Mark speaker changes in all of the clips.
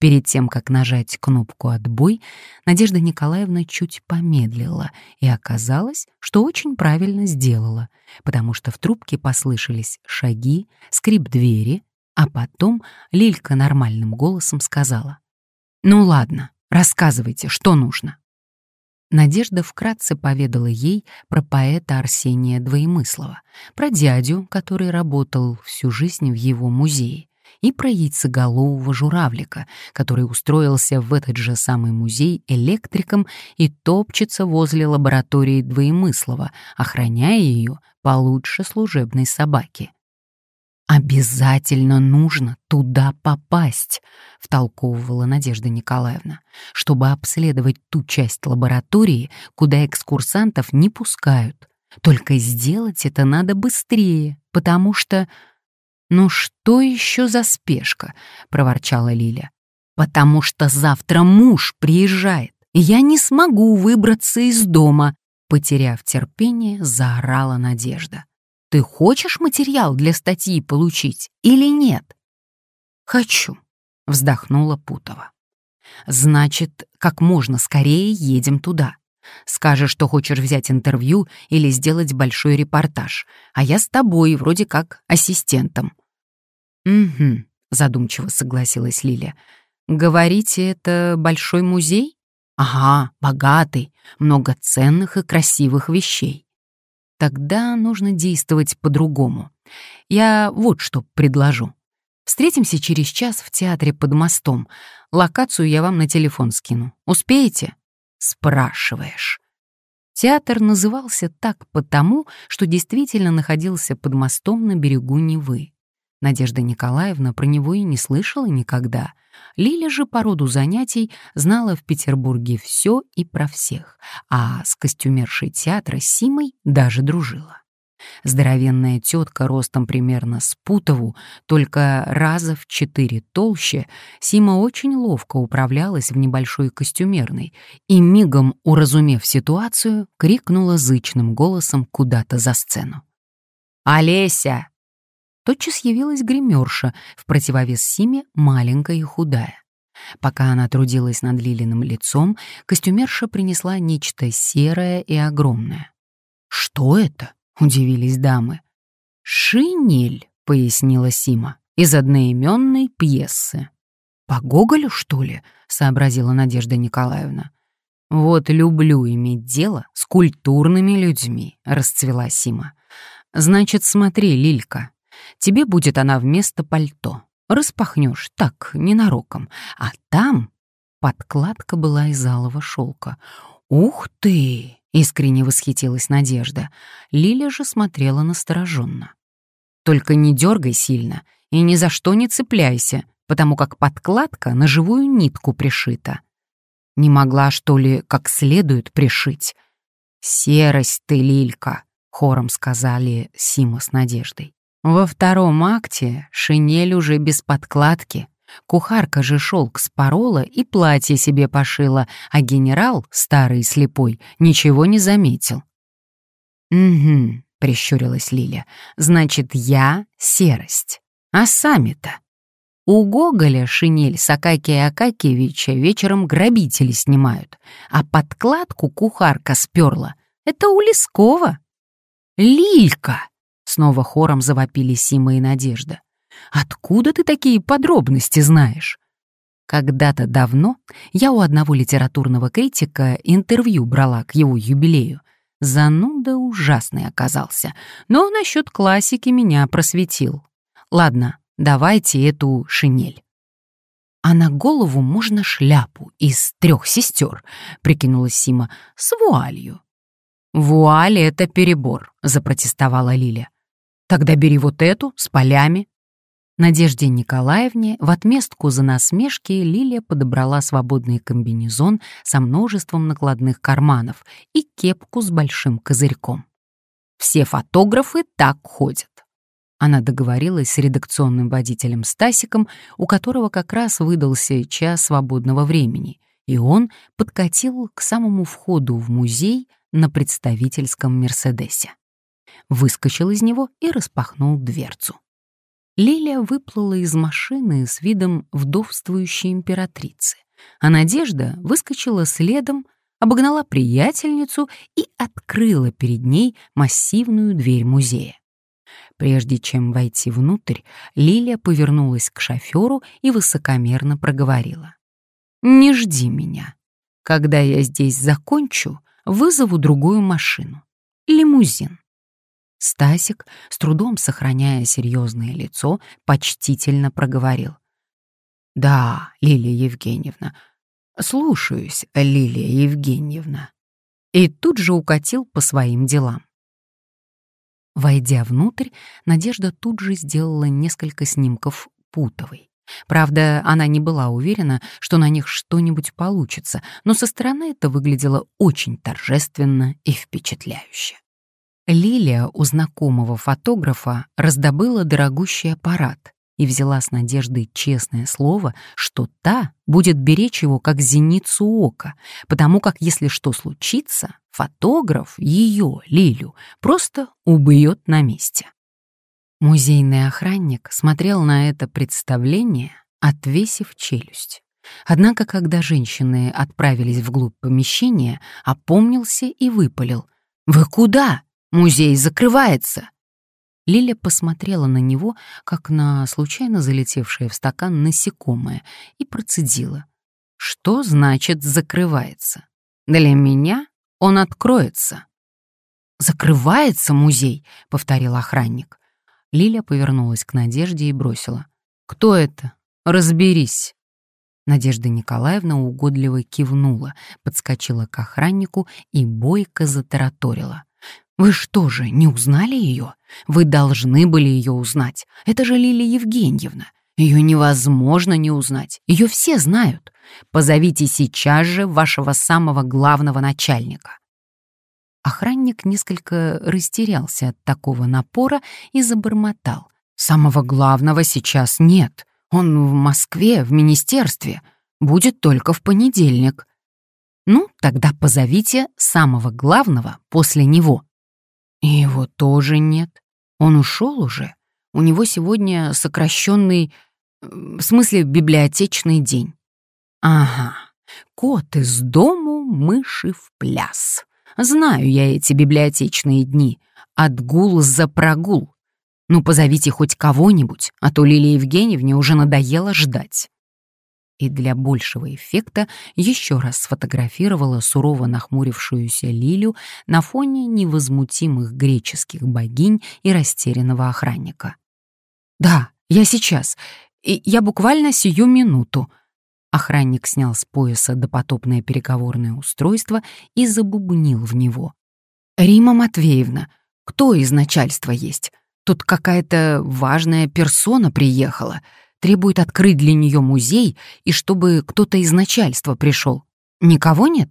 Speaker 1: Перед тем, как нажать кнопку «Отбой», Надежда Николаевна чуть помедлила, и оказалось, что очень правильно сделала, потому что в трубке послышались шаги, скрип двери, а потом Лилька нормальным голосом сказала. «Ну ладно, рассказывайте, что нужно». Надежда вкратце поведала ей про поэта Арсения Двоемыслова, про дядю, который работал всю жизнь в его музее, и про яйцеголового журавлика, который устроился в этот же самый музей электриком и топчется возле лаборатории Двоемыслова, охраняя ее получше служебной собаки. «Обязательно нужно туда попасть», — втолковывала Надежда Николаевна, «чтобы обследовать ту часть лаборатории, куда экскурсантов не пускают. Только сделать это надо быстрее, потому что «Ну что еще за спешка?» — проворчала Лиля. «Потому что завтра муж приезжает, и я не смогу выбраться из дома», — потеряв терпение, заорала Надежда. «Ты хочешь материал для статьи получить или нет?» «Хочу», — вздохнула Путова. «Значит, как можно скорее едем туда. Скажешь, что хочешь взять интервью или сделать большой репортаж, а я с тобой вроде как ассистентом. «Угу», — задумчиво согласилась Лиля. «Говорите, это большой музей?» «Ага, богатый, много ценных и красивых вещей». «Тогда нужно действовать по-другому. Я вот что предложу. Встретимся через час в театре под мостом. Локацию я вам на телефон скину. Успеете?» «Спрашиваешь». Театр назывался так потому, что действительно находился под мостом на берегу Невы. Надежда Николаевна про него и не слышала никогда. Лиля же по роду занятий знала в Петербурге все и про всех, а с костюмершей театра Симой даже дружила. Здоровенная тетка ростом примерно с Путову, только раза в четыре толще, Сима очень ловко управлялась в небольшой костюмерной и, мигом уразумев ситуацию, крикнула зычным голосом куда-то за сцену. «Олеся, тотчас явилась гримерша, в противовес Симе маленькая и худая. Пока она трудилась над Лилиным лицом, костюмерша принесла нечто серое и огромное. «Что это?» — удивились дамы. «Шинель», — пояснила Сима, — «из одноименной пьесы». «По Гоголю, что ли?» — сообразила Надежда Николаевна. «Вот люблю иметь дело с культурными людьми», — расцвела Сима. «Значит, смотри, Лилька, Тебе будет она вместо пальто. Распахнешь так, ненароком. А там подкладка была из алого шелка. «Ух ты!» — искренне восхитилась Надежда. Лиля же смотрела настороженно. «Только не дергай сильно и ни за что не цепляйся, потому как подкладка на живую нитку пришита. Не могла, что ли, как следует пришить?» «Серость ты, Лилька!» — хором сказали Сима с Надеждой. Во втором акте шинель уже без подкладки. Кухарка же шелк спорола и платье себе пошила, а генерал, старый и слепой, ничего не заметил. «Угу», — прищурилась Лиля, — «значит, я — серость. А сами-то?» У Гоголя шинель с Акакия Акакиевича вечером грабители снимают, а подкладку кухарка сперла. Это у Лескова. «Лилька!» Снова хором завопили Сима и Надежда. «Откуда ты такие подробности знаешь?» Когда-то давно я у одного литературного критика интервью брала к его юбилею. Зануда ужасный оказался, но насчет классики меня просветил. Ладно, давайте эту шинель. А на голову можно шляпу из трех сестер, прикинула Сима, с вуалью. Вуаль — это перебор, запротестовала Лиля. Тогда бери вот эту, с полями». Надежде Николаевне в отместку за насмешки Лилия подобрала свободный комбинезон со множеством накладных карманов и кепку с большим козырьком. «Все фотографы так ходят». Она договорилась с редакционным водителем Стасиком, у которого как раз выдался час свободного времени, и он подкатил к самому входу в музей на представительском «Мерседесе» выскочил из него и распахнул дверцу. Лилия выплыла из машины с видом вдовствующей императрицы, а Надежда выскочила следом, обогнала приятельницу и открыла перед ней массивную дверь музея. Прежде чем войти внутрь, Лилия повернулась к шоферу и высокомерно проговорила. «Не жди меня. Когда я здесь закончу, вызову другую машину. Лимузин». Стасик, с трудом сохраняя серьезное лицо, почтительно проговорил. «Да, Лилия Евгеньевна, слушаюсь, Лилия Евгеньевна». И тут же укатил по своим делам. Войдя внутрь, Надежда тут же сделала несколько снимков Путовой. Правда, она не была уверена, что на них что-нибудь получится, но со стороны это выглядело очень торжественно и впечатляюще. Лилия у знакомого фотографа раздобыла дорогущий аппарат и взяла с Надеждой честное слово, что та будет беречь его как зеницу ока, потому как если что случится, фотограф ее, Лилю, просто убьет на месте. Музейный охранник смотрел на это представление, отвесив челюсть. Однако, когда женщины отправились вглубь помещения, опомнился и выпалил. «Вы куда?» Музей закрывается!» Лиля посмотрела на него, как на случайно залетевшее в стакан насекомое, и процедила. «Что значит «закрывается»? Для меня он откроется». «Закрывается музей», — повторил охранник. Лиля повернулась к Надежде и бросила. «Кто это? Разберись». Надежда Николаевна угодливо кивнула, подскочила к охраннику и бойко затараторила. Вы что же, не узнали ее? Вы должны были ее узнать. Это же Лилия Евгеньевна. Ее невозможно не узнать. Ее все знают. Позовите сейчас же вашего самого главного начальника. Охранник несколько растерялся от такого напора и забормотал. Самого главного сейчас нет. Он в Москве, в министерстве. Будет только в понедельник. Ну, тогда позовите самого главного после него. И его тоже нет. Он ушел уже. У него сегодня сокращенный, в смысле библиотечный день. Ага, кот из дому, мыши в пляс. Знаю я эти библиотечные дни. Отгул за прогул. Ну, позовите хоть кого-нибудь, а то Лилии Евгеньевне уже надоело ждать и для большего эффекта еще раз сфотографировала сурово нахмурившуюся Лилю на фоне невозмутимых греческих богинь и растерянного охранника. «Да, я сейчас. И я буквально сию минуту». Охранник снял с пояса допотопное переговорное устройство и забубнил в него. «Рима Матвеевна, кто из начальства есть? Тут какая-то важная персона приехала требует открыть для нее музей и чтобы кто-то из начальства пришел. Никого нет?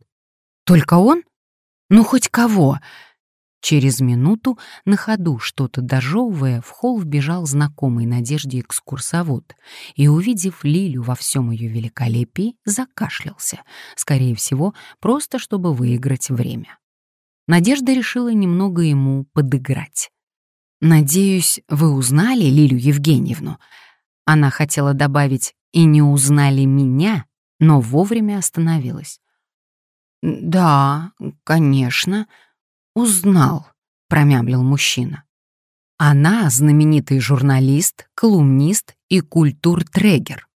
Speaker 1: Только он? Ну, хоть кого. Через минуту, на ходу что-то дожевывая, в холл вбежал знакомый Надежде экскурсовод и, увидев Лилю во всем ее великолепии, закашлялся, скорее всего, просто чтобы выиграть время. Надежда решила немного ему подыграть. «Надеюсь, вы узнали Лилю Евгеньевну?» Она хотела добавить «и не узнали меня», но вовремя остановилась. «Да, конечно, узнал», — промямлил мужчина. Она знаменитый журналист, колумнист и культуртрегер.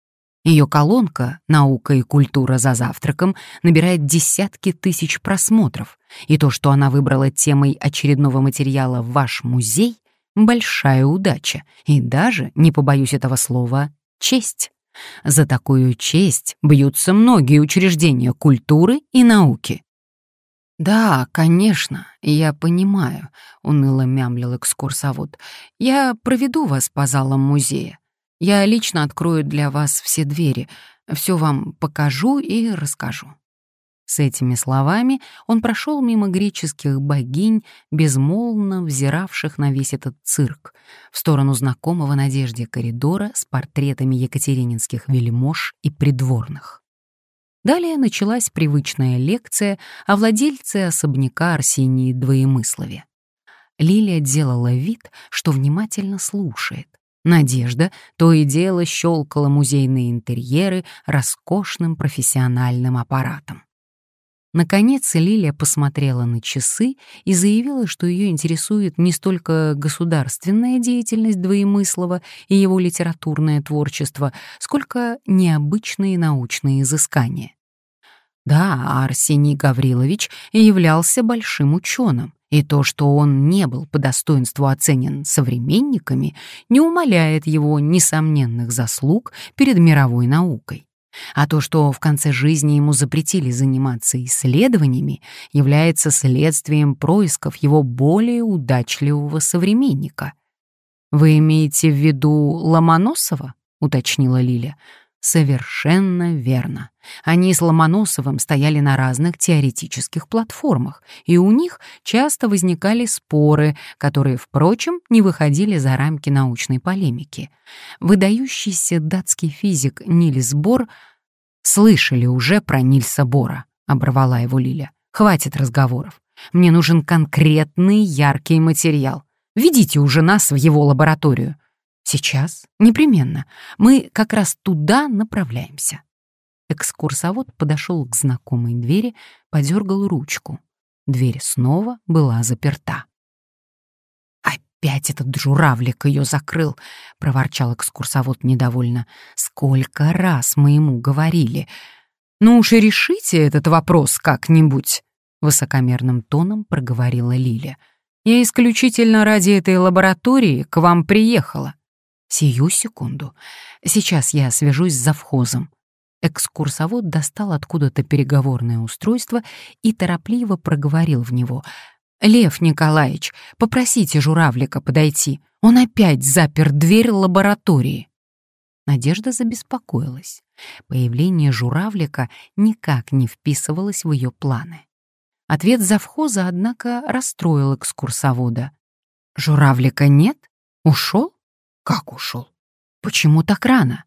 Speaker 1: Ее колонка «Наука и культура за завтраком» набирает десятки тысяч просмотров, и то, что она выбрала темой очередного материала «Ваш музей», большая удача и даже, не побоюсь этого слова, честь. За такую честь бьются многие учреждения культуры и науки. «Да, конечно, я понимаю», — уныло мямлил экскурсовод. «Я проведу вас по залам музея. Я лично открою для вас все двери, все вам покажу и расскажу». С этими словами он прошел мимо греческих богинь, безмолвно взиравших на весь этот цирк, в сторону знакомого Надежде коридора с портретами екатерининских вельмож и придворных. Далее началась привычная лекция о владельце особняка Арсении Двоемыслове. Лилия делала вид, что внимательно слушает, Надежда то и дело щелкала музейные интерьеры роскошным профессиональным аппаратом. Наконец Лилия посмотрела на часы и заявила, что ее интересует не столько государственная деятельность Двоемыслова и его литературное творчество, сколько необычные научные изыскания. Да, Арсений Гаврилович являлся большим ученым, и то, что он не был по достоинству оценен современниками, не умаляет его несомненных заслуг перед мировой наукой. А то, что в конце жизни ему запретили заниматься исследованиями, является следствием происков его более удачливого современника. «Вы имеете в виду Ломоносова?» — уточнила Лиля. Совершенно верно. Они с Ломоносовым стояли на разных теоретических платформах, и у них часто возникали споры, которые, впрочем, не выходили за рамки научной полемики. Выдающийся датский физик Нильс Бор «Слышали уже про Нильса Бора», — оборвала его Лиля. «Хватит разговоров. Мне нужен конкретный яркий материал. Ведите уже нас в его лабораторию. Сейчас, непременно. Мы как раз туда направляемся. Экскурсовод подошел к знакомой двери, подергал ручку. Дверь снова была заперта. «Опять этот журавлик ее закрыл!» — проворчал экскурсовод недовольно. «Сколько раз мы ему говорили! Ну уж и решите этот вопрос как-нибудь!» — высокомерным тоном проговорила Лиля. «Я исключительно ради этой лаборатории к вам приехала». Сию секунду. Сейчас я свяжусь с завхозом. Экскурсовод достал откуда-то переговорное устройство и торопливо проговорил в него. «Лев Николаевич, попросите журавлика подойти. Он опять запер дверь лаборатории». Надежда забеспокоилась. Появление журавлика никак не вписывалось в ее планы. Ответ завхоза, однако, расстроил экскурсовода. «Журавлика нет? Ушел? Как ушел? Почему так рано?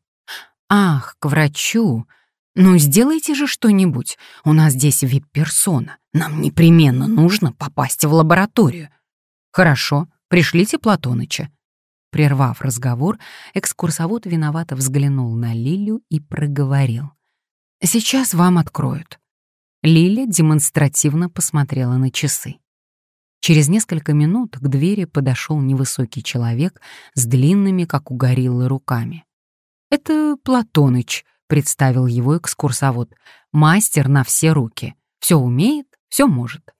Speaker 1: Ах, к врачу. Ну, сделайте же что-нибудь. У нас здесь вип-персона. Нам непременно нужно попасть в лабораторию. Хорошо, пришлите Платоныча. Прервав разговор, экскурсовод виновато взглянул на Лилю и проговорил. «Сейчас вам откроют». Лиля демонстративно посмотрела на часы. Через несколько минут к двери подошел невысокий человек с длинными, как у гориллы, руками. «Это Платоныч», — представил его экскурсовод. «Мастер на все руки. Все умеет, все может».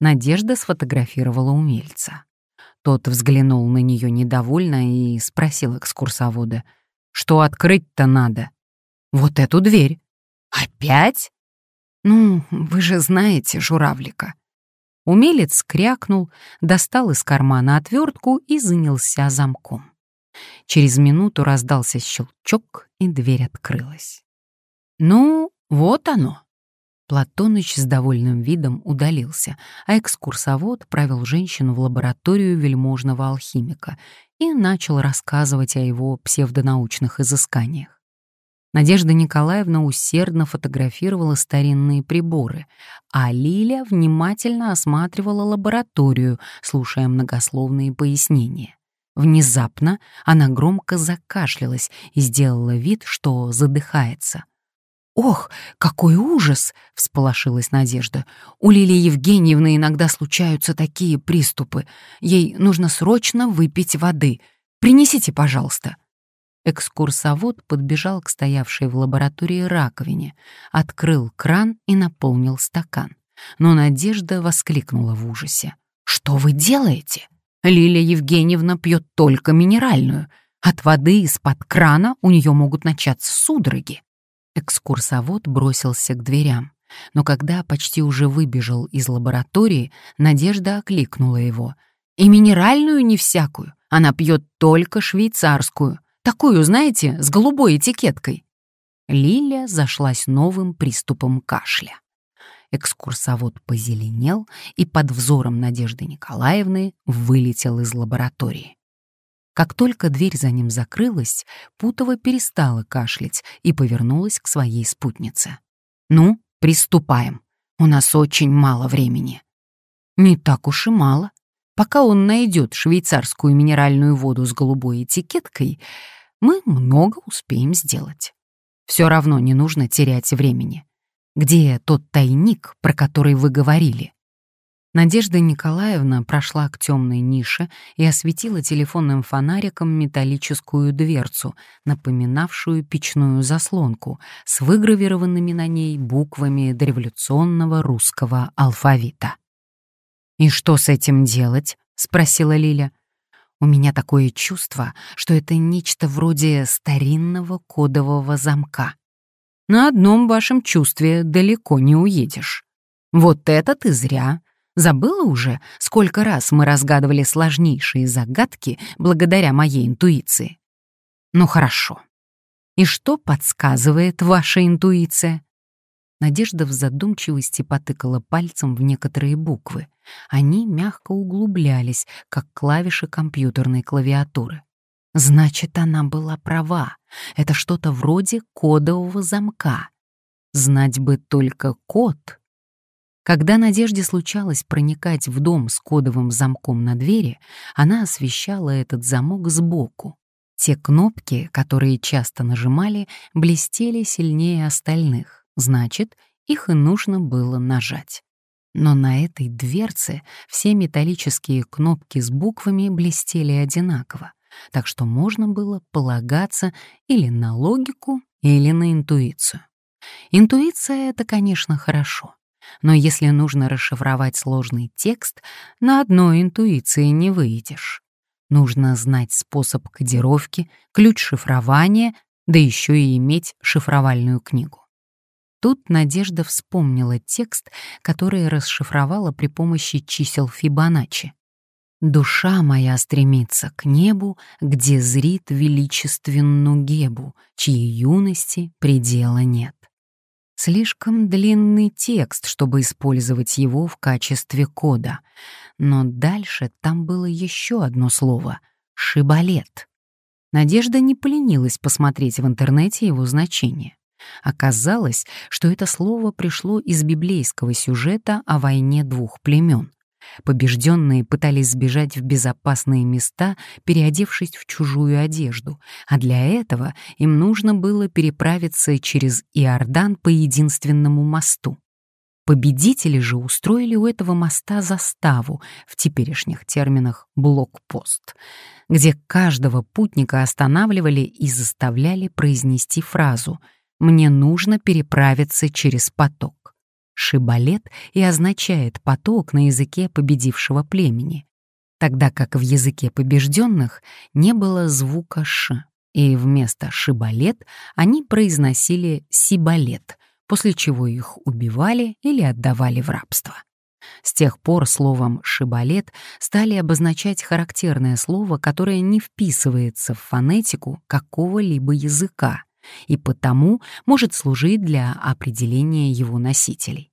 Speaker 1: Надежда сфотографировала умельца. Тот взглянул на нее недовольно и спросил экскурсовода. «Что открыть-то надо?» «Вот эту дверь». «Опять?» «Ну, вы же знаете журавлика», Умелец крякнул, достал из кармана отвертку и занялся замком. Через минуту раздался щелчок, и дверь открылась. «Ну, вот оно!» Платоныч с довольным видом удалился, а экскурсовод провел женщину в лабораторию вельможного алхимика и начал рассказывать о его псевдонаучных изысканиях. Надежда Николаевна усердно фотографировала старинные приборы, а Лиля внимательно осматривала лабораторию, слушая многословные пояснения. Внезапно она громко закашлялась и сделала вид, что задыхается. «Ох, какой ужас!» — всполошилась Надежда. «У Лилии Евгеньевны иногда случаются такие приступы. Ей нужно срочно выпить воды. Принесите, пожалуйста». Экскурсовод подбежал к стоявшей в лаборатории раковине, открыл кран и наполнил стакан. Но Надежда воскликнула в ужасе. «Что вы делаете? Лилия Евгеньевна пьет только минеральную. От воды из-под крана у нее могут начаться судороги». Экскурсовод бросился к дверям. Но когда почти уже выбежал из лаборатории, Надежда окликнула его. «И минеральную не всякую. Она пьет только швейцарскую. Такую, знаете, с голубой этикеткой. Лиля зашлась новым приступом кашля. Экскурсовод позеленел и под взором Надежды Николаевны вылетел из лаборатории. Как только дверь за ним закрылась, Путова перестала кашлять и повернулась к своей спутнице. «Ну, приступаем. У нас очень мало времени». «Не так уж и мало. Пока он найдет швейцарскую минеральную воду с голубой этикеткой, мы много успеем сделать. Все равно не нужно терять времени. Где тот тайник, про который вы говорили? Надежда Николаевна прошла к темной нише и осветила телефонным фонариком металлическую дверцу, напоминавшую печную заслонку, с выгравированными на ней буквами дореволюционного русского алфавита. «И что с этим делать?» — спросила Лиля. «У меня такое чувство, что это нечто вроде старинного кодового замка. На одном вашем чувстве далеко не уедешь. Вот это ты зря», Забыла уже, сколько раз мы разгадывали сложнейшие загадки благодаря моей интуиции? Ну хорошо. И что подсказывает ваша интуиция? Надежда в задумчивости потыкала пальцем в некоторые буквы. Они мягко углублялись, как клавиши компьютерной клавиатуры. Значит, она была права. Это что-то вроде кодового замка. Знать бы только код, когда Надежде случалось проникать в дом с кодовым замком на двери, она освещала этот замок сбоку. Те кнопки, которые часто нажимали, блестели сильнее остальных, значит, их и нужно было нажать. Но на этой дверце все металлические кнопки с буквами блестели одинаково, так что можно было полагаться или на логику, или на интуицию. Интуиция — это, конечно, хорошо. Но если нужно расшифровать сложный текст, на одной интуиции не выйдешь. Нужно знать способ кодировки, ключ шифрования, да еще и иметь шифровальную книгу. Тут Надежда вспомнила текст, который расшифровала при помощи чисел Фибоначчи. «Душа моя стремится к небу, где зрит величественную Гебу, чьей юности предела нет». Слишком длинный текст, чтобы использовать его в качестве кода. Но дальше там было еще одно слово — «шибалет». Надежда не поленилась посмотреть в интернете его значение. Оказалось, что это слово пришло из библейского сюжета о войне двух племен. Побежденные пытались сбежать в безопасные места, переодевшись в чужую одежду, а для этого им нужно было переправиться через Иордан по единственному мосту. Победители же устроили у этого моста заставу, в теперешних терминах блокпост, где каждого путника останавливали и заставляли произнести фразу «Мне нужно переправиться через поток». Шибалет и означает поток на языке победившего племени, тогда как в языке побежденных не было звука «ш», и вместо «шибалет» они произносили «сибалет», после чего их убивали или отдавали в рабство. С тех пор словом «шибалет» стали обозначать характерное слово, которое не вписывается в фонетику какого-либо языка, и потому может служить для определения его носителей.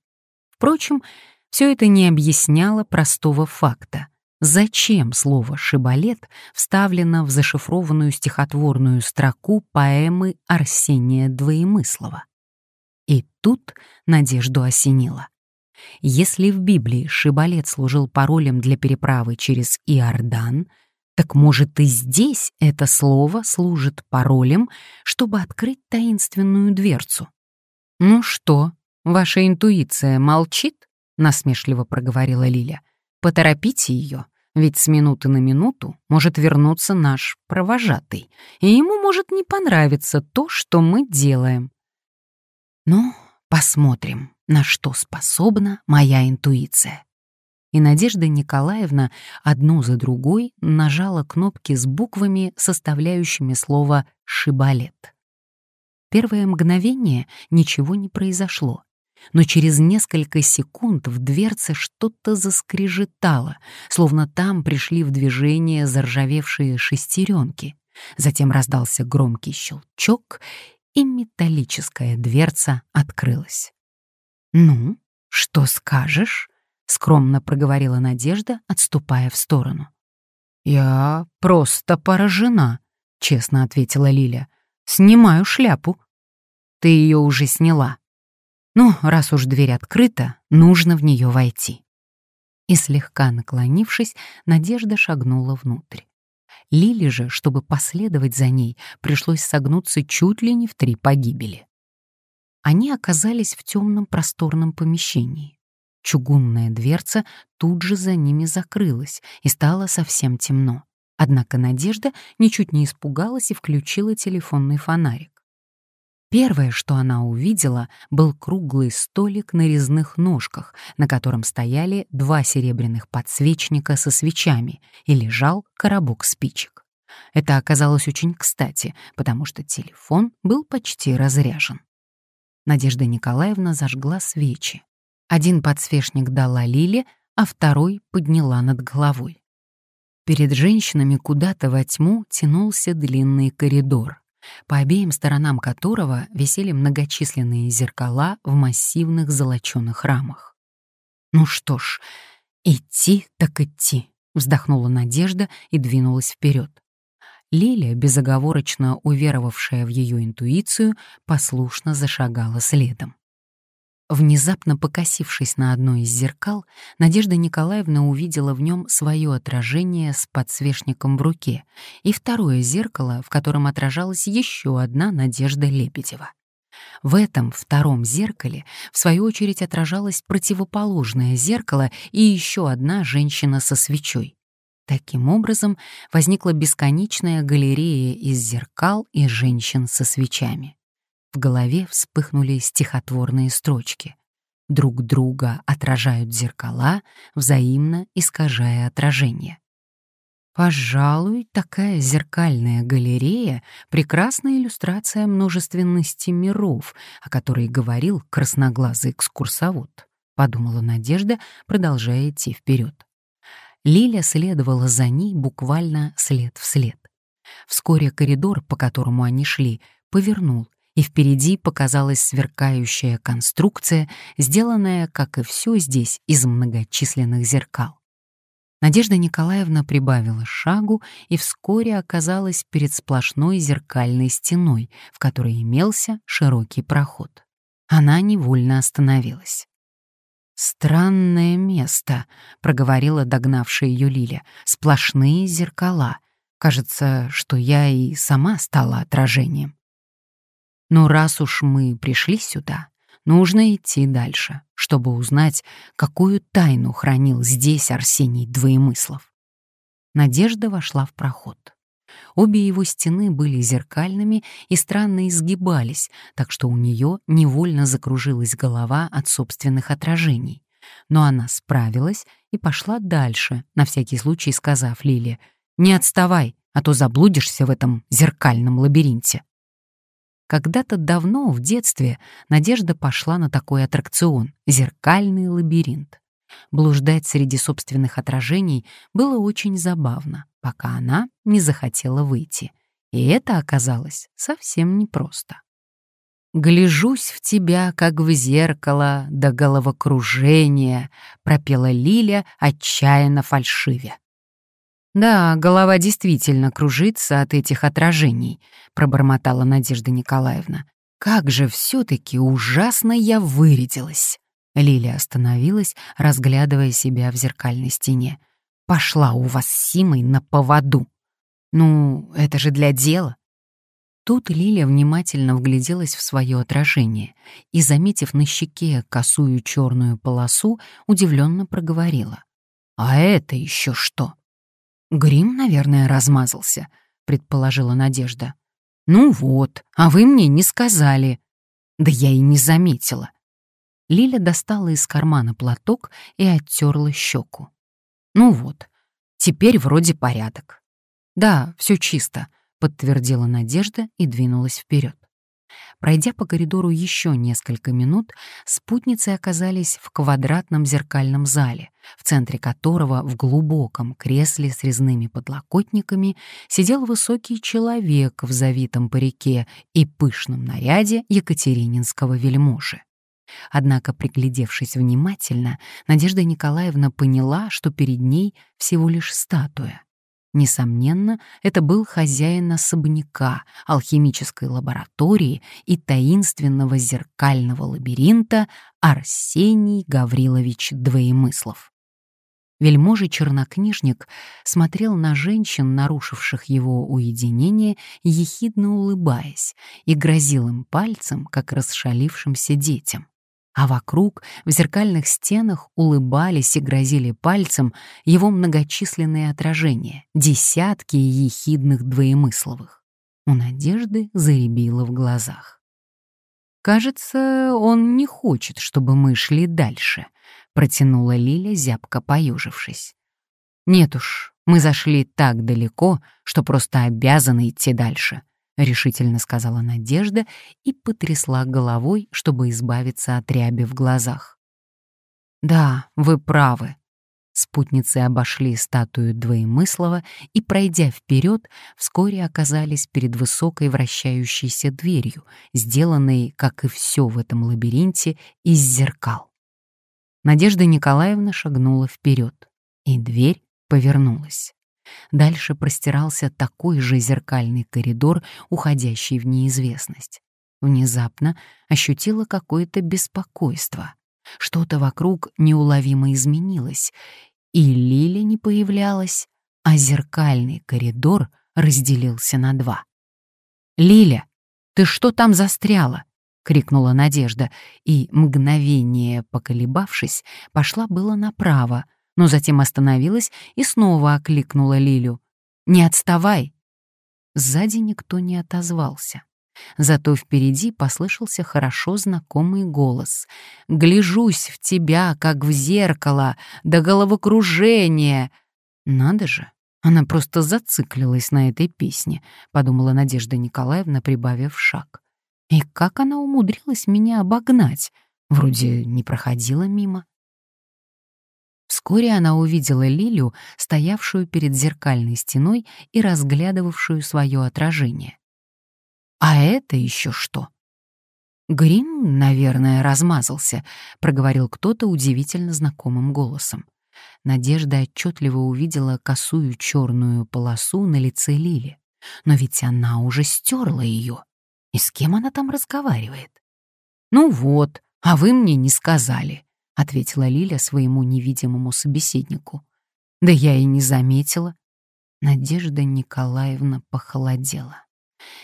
Speaker 1: Впрочем, все это не объясняло простого факта. Зачем слово «шибалет» вставлено в зашифрованную стихотворную строку поэмы Арсения Двоемыслова? И тут надежду осенило. Если в Библии шибалет служил паролем для переправы через Иордан — так может и здесь это слово служит паролем, чтобы открыть таинственную дверцу? «Ну что, ваша интуиция молчит?» — насмешливо проговорила Лиля. «Поторопите ее, ведь с минуты на минуту может вернуться наш провожатый, и ему может не понравиться то, что мы делаем». «Ну, посмотрим, на что способна моя интуиция», и Надежда Николаевна одну за другой нажала кнопки с буквами, составляющими слово «шибалет». Первое мгновение ничего не произошло, но через несколько секунд в дверце что-то заскрежетало, словно там пришли в движение заржавевшие шестеренки. Затем раздался громкий щелчок, и металлическая дверца открылась. «Ну, что скажешь?» — скромно проговорила Надежда, отступая в сторону. «Я просто поражена», — честно ответила Лиля. «Снимаю шляпу». «Ты ее уже сняла». «Ну, раз уж дверь открыта, нужно в нее войти». И слегка наклонившись, Надежда шагнула внутрь. Лили же, чтобы последовать за ней, пришлось согнуться чуть ли не в три погибели. Они оказались в темном просторном помещении. Чугунная дверца тут же за ними закрылась, и стало совсем темно. Однако Надежда ничуть не испугалась и включила телефонный фонарик. Первое, что она увидела, был круглый столик на резных ножках, на котором стояли два серебряных подсвечника со свечами и лежал коробок спичек. Это оказалось очень кстати, потому что телефон был почти разряжен. Надежда Николаевна зажгла свечи. Один подсвечник дала Лиле, а второй подняла над головой. Перед женщинами куда-то во тьму тянулся длинный коридор по обеим сторонам которого висели многочисленные зеркала в массивных золочёных рамах. «Ну что ж, идти так идти», — вздохнула Надежда и двинулась вперед. Лилия, безоговорочно уверовавшая в ее интуицию, послушно зашагала следом. Внезапно покосившись на одно из зеркал, Надежда Николаевна увидела в нем свое отражение с подсвечником в руке и второе зеркало, в котором отражалась еще одна Надежда Лебедева. В этом втором зеркале, в свою очередь, отражалось противоположное зеркало и еще одна женщина со свечой. Таким образом, возникла бесконечная галерея из зеркал и женщин со свечами. В голове вспыхнули стихотворные строчки. Друг друга отражают зеркала, взаимно искажая отражение. Пожалуй, такая зеркальная галерея — прекрасная иллюстрация множественности миров, о которой говорил красноглазый экскурсовод, — подумала Надежда, продолжая идти вперед. Лиля следовала за ней буквально след в след. Вскоре коридор, по которому они шли, повернул, и впереди показалась сверкающая конструкция, сделанная, как и все здесь, из многочисленных зеркал. Надежда Николаевна прибавила шагу и вскоре оказалась перед сплошной зеркальной стеной, в которой имелся широкий проход. Она невольно остановилась. «Странное место», — проговорила догнавшая ее Лиля. «Сплошные зеркала. Кажется, что я и сама стала отражением». Но раз уж мы пришли сюда, нужно идти дальше, чтобы узнать, какую тайну хранил здесь Арсений Двоемыслов. Надежда вошла в проход. Обе его стены были зеркальными и странно изгибались, так что у нее невольно закружилась голова от собственных отражений. Но она справилась и пошла дальше, на всякий случай сказав Лиле, «Не отставай, а то заблудишься в этом зеркальном лабиринте». Когда-то давно, в детстве, Надежда пошла на такой аттракцион — зеркальный лабиринт. Блуждать среди собственных отражений было очень забавно, пока она не захотела выйти. И это оказалось совсем непросто. «Гляжусь в тебя, как в зеркало, до головокружения», — пропела Лиля, отчаянно фальшивя. «Да, голова действительно кружится от этих отражений», — пробормотала Надежда Николаевна. «Как же все-таки ужасно я вырядилась!» Лилия остановилась, разглядывая себя в зеркальной стене. «Пошла у вас с Симой на поводу!» «Ну, это же для дела!» Тут Лилия внимательно вгляделась в свое отражение и, заметив на щеке косую черную полосу, удивленно проговорила. «А это еще что?» «Грим, наверное, размазался», — предположила Надежда. «Ну вот, а вы мне не сказали». «Да я и не заметила». Лиля достала из кармана платок и оттерла щеку. «Ну вот, теперь вроде порядок». «Да, все чисто», — подтвердила Надежда и двинулась вперед. Пройдя по коридору еще несколько минут, спутницы оказались в квадратном зеркальном зале, в центре которого в глубоком кресле с резными подлокотниками сидел высокий человек в завитом парике и пышном наряде екатерининского вельможи. Однако, приглядевшись внимательно, Надежда Николаевна поняла, что перед ней всего лишь статуя. Несомненно, это был хозяин особняка, алхимической лаборатории и таинственного зеркального лабиринта Арсений Гаврилович Двоемыслов. Вельможа-чернокнижник смотрел на женщин, нарушивших его уединение, ехидно улыбаясь, и грозил им пальцем, как расшалившимся детям. А вокруг, в зеркальных стенах, улыбались и грозили пальцем его многочисленные отражения, десятки ехидных двоемысловых. У Надежды заребило в глазах. «Кажется, он не хочет, чтобы мы шли дальше», — протянула Лиля, зябко поюжившись. «Нет уж, мы зашли так далеко, что просто обязаны идти дальше», — решительно сказала Надежда и потрясла головой, чтобы избавиться от ряби в глазах. «Да, вы правы», Спутницы обошли статую Двоемыслова и, пройдя вперед, вскоре оказались перед высокой вращающейся дверью, сделанной, как и все в этом лабиринте, из зеркал. Надежда Николаевна шагнула вперед, и дверь повернулась. Дальше простирался такой же зеркальный коридор, уходящий в неизвестность. Внезапно ощутила какое-то беспокойство. Что-то вокруг неуловимо изменилось, и Лиля не появлялась, а зеркальный коридор разделился на два. «Лиля, ты что там застряла?» — крикнула Надежда, и, мгновение поколебавшись, пошла было направо, но затем остановилась и снова окликнула Лилю. «Не отставай!» Сзади никто не отозвался. Зато впереди послышался хорошо знакомый голос. «Гляжусь в тебя, как в зеркало, до головокружения!» «Надо же, она просто зациклилась на этой песне», — подумала Надежда Николаевна, прибавив шаг. «И как она умудрилась меня обогнать? Вроде не проходила мимо». Вскоре она увидела Лилю, стоявшую перед зеркальной стеной и разглядывавшую свое отражение. А это еще что? Грим, наверное, размазался, проговорил кто-то удивительно знакомым голосом. Надежда отчетливо увидела косую черную полосу на лице Лили. Но ведь она уже стерла ее. И с кем она там разговаривает? Ну вот, а вы мне не сказали, ответила Лиля своему невидимому собеседнику. Да я и не заметила. Надежда Николаевна похолодела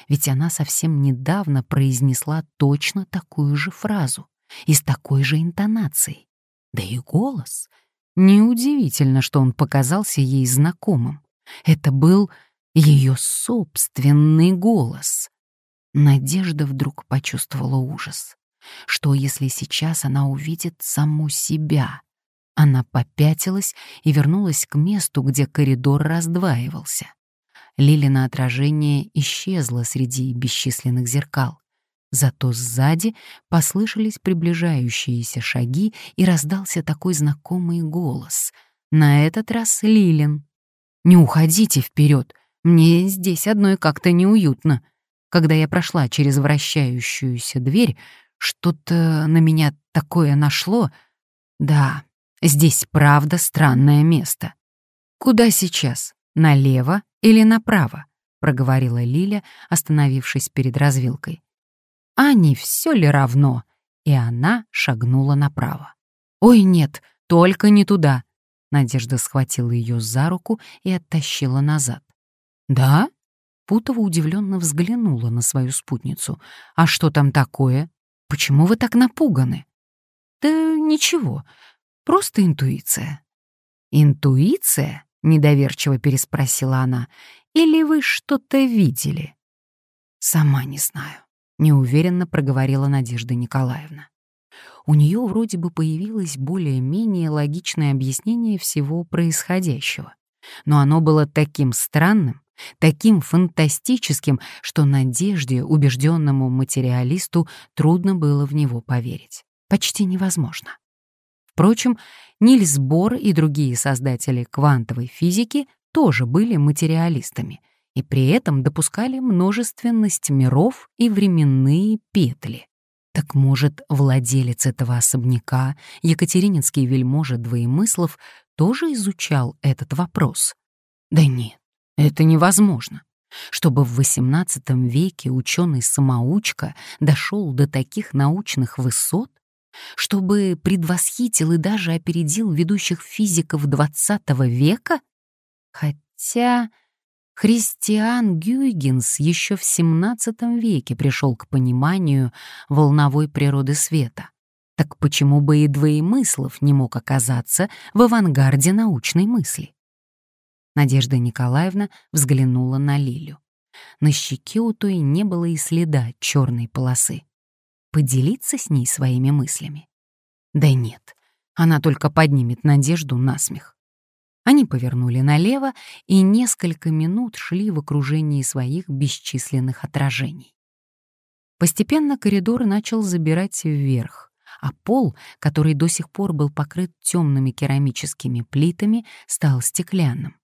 Speaker 1: ведь она совсем недавно произнесла точно такую же фразу и с такой же интонацией. Да и голос. Неудивительно, что он показался ей знакомым. Это был ее собственный голос. Надежда вдруг почувствовала ужас. Что, если сейчас она увидит саму себя? Она попятилась и вернулась к месту, где коридор раздваивался. Лилина отражение исчезло среди бесчисленных зеркал. Зато сзади послышались приближающиеся шаги и раздался такой знакомый голос. На этот раз Лилин. «Не уходите вперед, мне здесь одной как-то неуютно. Когда я прошла через вращающуюся дверь, что-то на меня такое нашло. Да, здесь правда странное место. Куда сейчас? Налево или направо?» — проговорила Лиля, остановившись перед развилкой. «А не все ли равно?» И она шагнула направо. «Ой, нет, только не туда!» Надежда схватила ее за руку и оттащила назад. «Да?» Путова удивленно взглянула на свою спутницу. «А что там такое? Почему вы так напуганы?» «Да ничего, просто интуиция». «Интуиция?» — недоверчиво переспросила она. «Или вы что-то видели?» «Сама не знаю», — неуверенно проговорила Надежда Николаевна. У нее вроде бы появилось более-менее логичное объяснение всего происходящего. Но оно было таким странным, таким фантастическим, что Надежде, убежденному материалисту, трудно было в него поверить. Почти невозможно. Впрочем, Нильс Бор и другие создатели квантовой физики тоже были материалистами и при этом допускали множественность миров и временные петли. Так может, владелец этого особняка, екатерининский вельможа Двоемыслов, тоже изучал этот вопрос? Да нет, это невозможно. Чтобы в XVIII веке ученый-самоучка дошел до таких научных высот, Чтобы предвосхитил и даже опередил ведущих физиков XX века? Хотя Христиан Гюйгенс еще в XVII веке пришел к пониманию волновой природы света. Так почему бы и двоемыслов не мог оказаться в авангарде научной мысли? Надежда Николаевна взглянула на Лилю. На щеке у той не было и следа черной полосы. Поделиться с ней своими мыслями? Да нет, она только поднимет Надежду на смех. Они повернули налево и несколько минут шли в окружении своих бесчисленных отражений. Постепенно коридор начал забирать вверх, а пол, который до сих пор был покрыт темными керамическими плитами, стал стеклянным.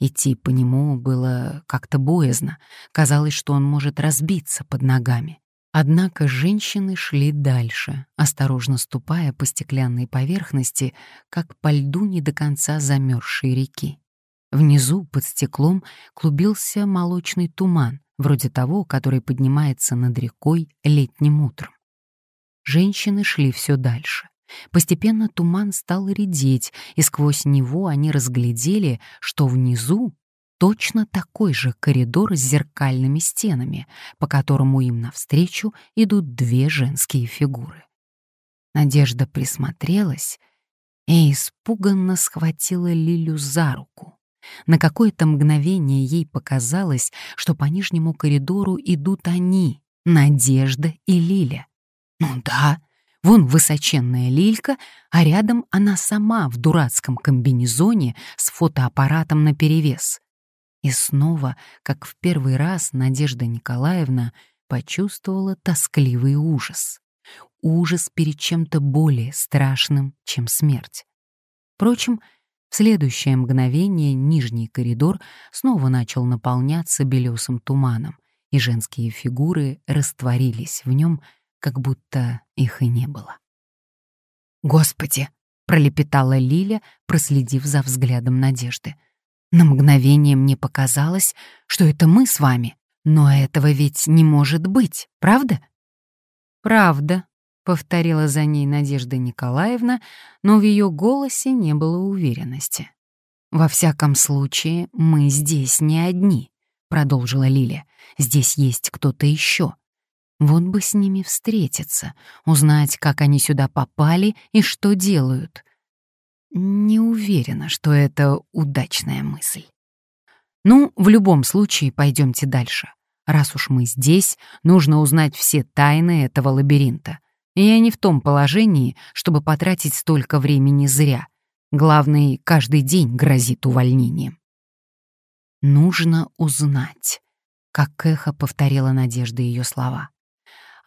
Speaker 1: Идти по нему было как-то боязно, казалось, что он может разбиться под ногами. Однако женщины шли дальше, осторожно ступая по стеклянной поверхности, как по льду не до конца замерзшей реки. Внизу, под стеклом, клубился молочный туман, вроде того, который поднимается над рекой летним утром. Женщины шли все дальше. Постепенно туман стал редеть, и сквозь него они разглядели, что внизу точно такой же коридор с зеркальными стенами, по которому им навстречу идут две женские фигуры. Надежда присмотрелась и испуганно схватила Лилю за руку. На какое-то мгновение ей показалось, что по нижнему коридору идут они, Надежда и Лиля. Ну да, Вон высоченная лилька, а рядом она сама в дурацком комбинезоне с фотоаппаратом наперевес. И снова, как в первый раз, Надежда Николаевна почувствовала тоскливый ужас. Ужас перед чем-то более страшным, чем смерть. Впрочем, в следующее мгновение нижний коридор снова начал наполняться белесым туманом, и женские фигуры растворились в нем, как будто их и не было. «Господи!» — пролепетала Лиля, проследив за взглядом Надежды. «На мгновение мне показалось, что это мы с вами, но этого ведь не может быть, правда?» «Правда», — повторила за ней Надежда Николаевна, но в ее голосе не было уверенности. «Во всяком случае, мы здесь не одни», — продолжила Лиля. «Здесь есть кто-то еще, вот бы с ними встретиться, узнать, как они сюда попали и что делают. Не уверена, что это удачная мысль. Ну, в любом случае, пойдемте дальше. Раз уж мы здесь, нужно узнать все тайны этого лабиринта. Я не в том положении, чтобы потратить столько времени зря. Главный, каждый день грозит увольнением. Нужно узнать, как эхо повторила Надежда ее слова.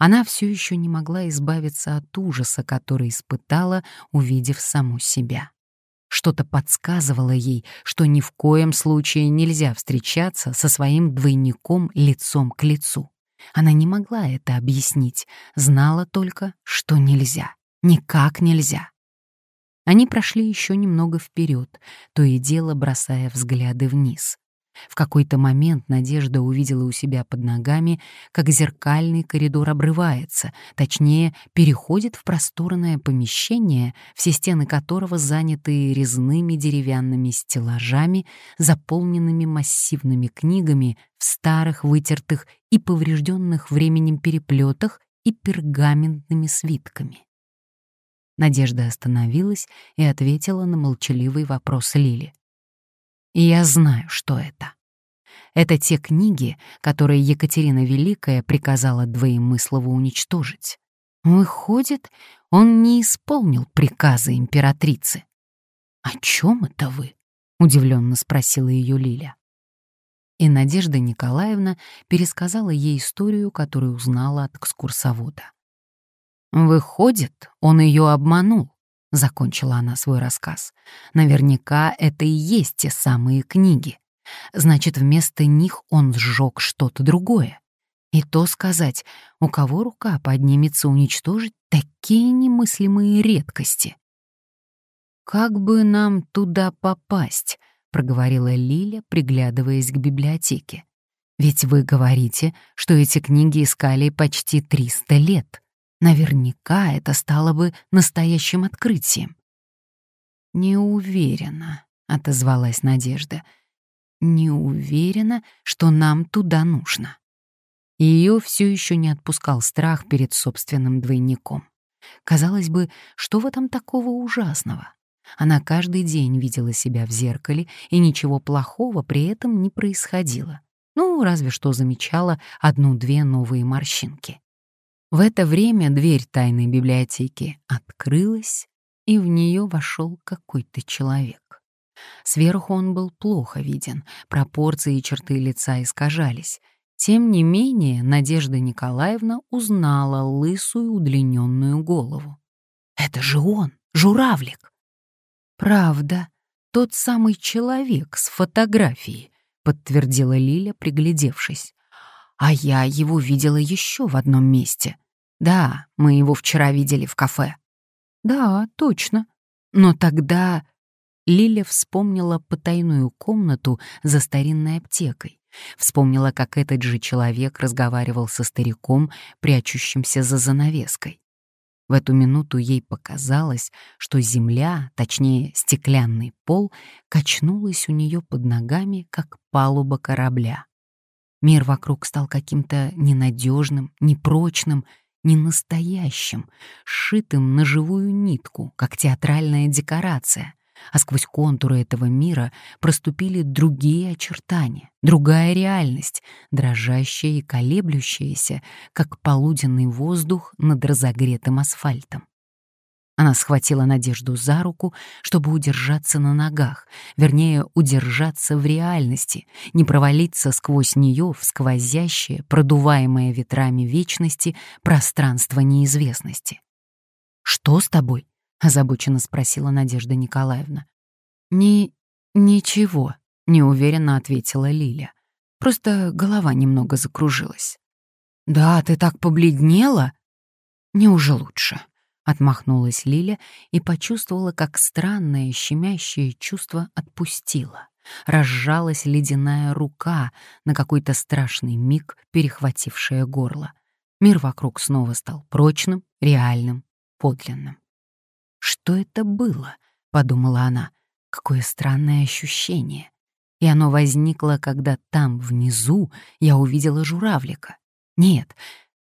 Speaker 1: Она все еще не могла избавиться от ужаса, который испытала, увидев саму себя. Что-то подсказывало ей, что ни в коем случае нельзя встречаться со своим двойником лицом к лицу. Она не могла это объяснить, знала только, что нельзя, никак нельзя. Они прошли еще немного вперед, то и дело бросая взгляды вниз. В какой-то момент Надежда увидела у себя под ногами, как зеркальный коридор обрывается, точнее, переходит в просторное помещение, все стены которого заняты резными деревянными стеллажами, заполненными массивными книгами в старых, вытертых и поврежденных временем переплетах и пергаментными свитками. Надежда остановилась и ответила на молчаливый вопрос Лили. И я знаю, что это. Это те книги, которые Екатерина Великая приказала Двоемыслову уничтожить. Выходит, он не исполнил приказа императрицы. «О чем это вы?» — удивленно спросила ее Лиля. И Надежда Николаевна пересказала ей историю, которую узнала от экскурсовода. Выходит, он ее обманул. — закончила она свой рассказ. «Наверняка это и есть те самые книги. Значит, вместо них он сжег что-то другое. И то сказать, у кого рука поднимется уничтожить такие немыслимые редкости?» «Как бы нам туда попасть?» — проговорила Лиля, приглядываясь к библиотеке. «Ведь вы говорите, что эти книги искали почти 300 лет. Наверняка это стало бы настоящим открытием. «Не уверена», — отозвалась Надежда. «Не уверена, что нам туда нужно». Ее все еще не отпускал страх перед собственным двойником. Казалось бы, что в этом такого ужасного? Она каждый день видела себя в зеркале, и ничего плохого при этом не происходило. Ну, разве что замечала одну-две новые морщинки. В это время дверь тайной библиотеки открылась, и в нее вошел какой-то человек. Сверху он был плохо виден, пропорции и черты лица искажались. Тем не менее, Надежда Николаевна узнала лысую удлиненную голову. «Это же он, журавлик!» «Правда, тот самый человек с фотографией», — подтвердила Лиля, приглядевшись. «А я его видела еще в одном месте. Да, мы его вчера видели в кафе. Да, точно. Но тогда Лиля вспомнила потайную комнату за старинной аптекой. Вспомнила, как этот же человек разговаривал со стариком, прячущимся за занавеской. В эту минуту ей показалось, что земля, точнее стеклянный пол, качнулась у нее под ногами, как палуба корабля. Мир вокруг стал каким-то ненадежным, непрочным, не настоящим, сшитым на живую нитку, как театральная декорация, а сквозь контуры этого мира проступили другие очертания, другая реальность, дрожащая и колеблющаяся, как полуденный воздух над разогретым асфальтом. Она схватила Надежду за руку, чтобы удержаться на ногах, вернее, удержаться в реальности, не провалиться сквозь нее в сквозящее, продуваемое ветрами вечности, пространство неизвестности. «Что с тобой?» — озабоченно спросила Надежда Николаевна. «Ни... ничего», — неуверенно ответила Лиля. «Просто голова немного закружилась». «Да, ты так побледнела?» «Не уже лучше», Отмахнулась Лиля и почувствовала, как странное щемящее чувство отпустило. Разжалась ледяная рука, на какой-то страшный миг перехватившая горло. Мир вокруг снова стал прочным, реальным, подлинным. «Что это было?» — подумала она. «Какое странное ощущение!» И оно возникло, когда там, внизу, я увидела журавлика. Нет,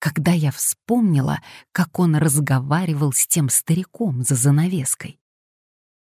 Speaker 1: когда я вспомнила, как он разговаривал с тем стариком за занавеской.